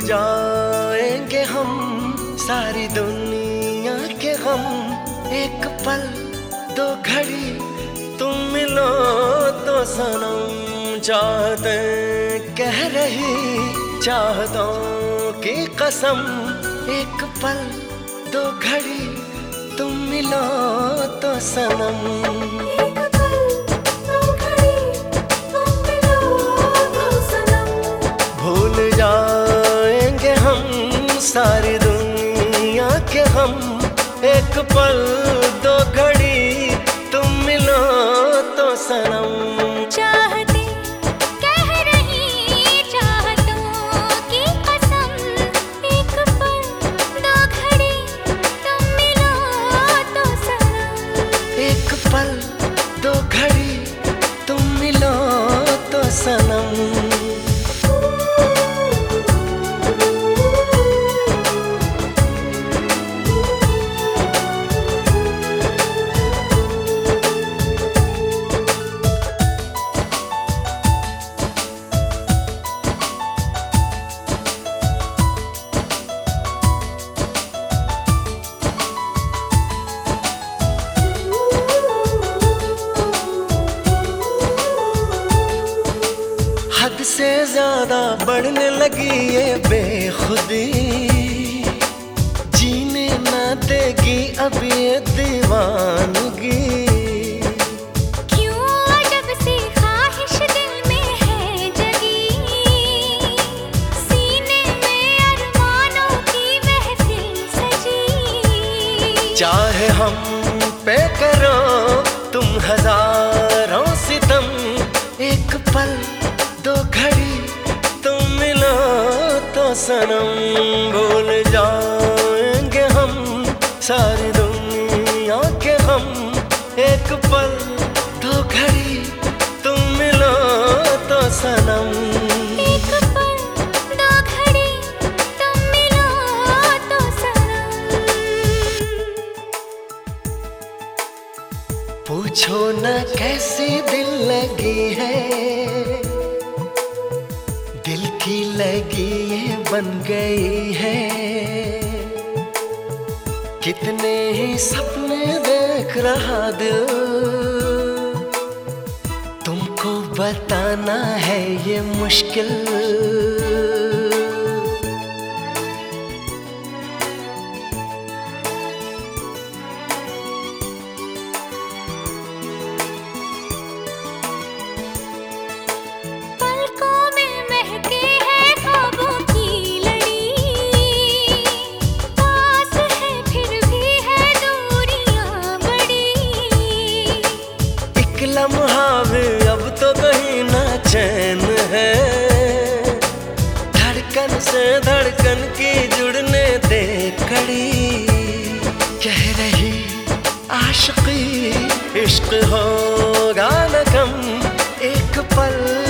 जाएँगे हम, सारी दुनिया के गम। एक पल, दो घड़ी, तुम मिलो तो सनम चाहते कह रही चाहतों की कसम। एक पल, दो घड़ी, तुम मिलो तो सनम। पल दो घड़ी तुम मिलो तो सनम। चाहते कह रही चाहतों की कसम। एक पल दो घड़ी तुम मिलो तो सनम। एक पल दो घड़ी तुम मिलो तो सनम। हद से ज़्यादा बढ़ने लगी ये बेखुदी। जीने ना देगी अब ये दीवानगी। क्यों अजब सनम भूल जाएँगे हम सारी दुनिया के हम। एक पल दो घड़ी तुम मिलो तो सनम। एक पल दो घड़ी तुम मिलो तो सनम। पूछो न कैसी दिल लगी है। दिल की लगी ये बन गई है। कितने ही सपने देख रहा दिल तुमको बताना है ये मुश्किल। लम्हा भी अब तो कहीं ना चैन है। धड़कन से धड़कन की जुड़ने दे कड़ी कह रही आशकी, इश्क होगा न कम एक पल।